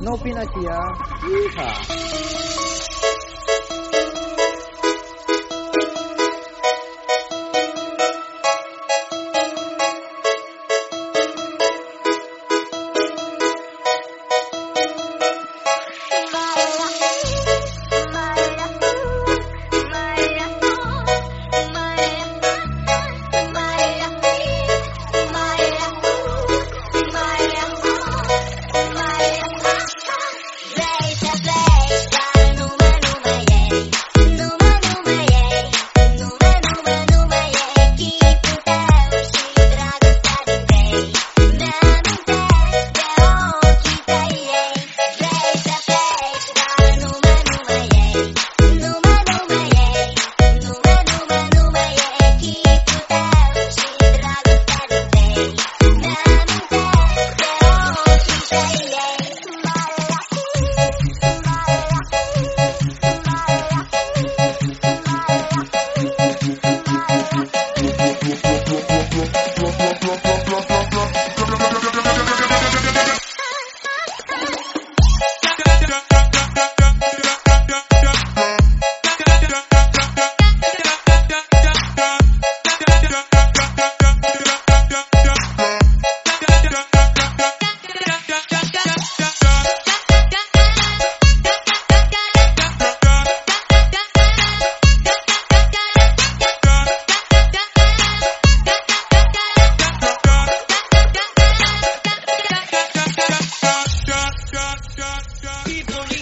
No here. Yeehaw. Keep on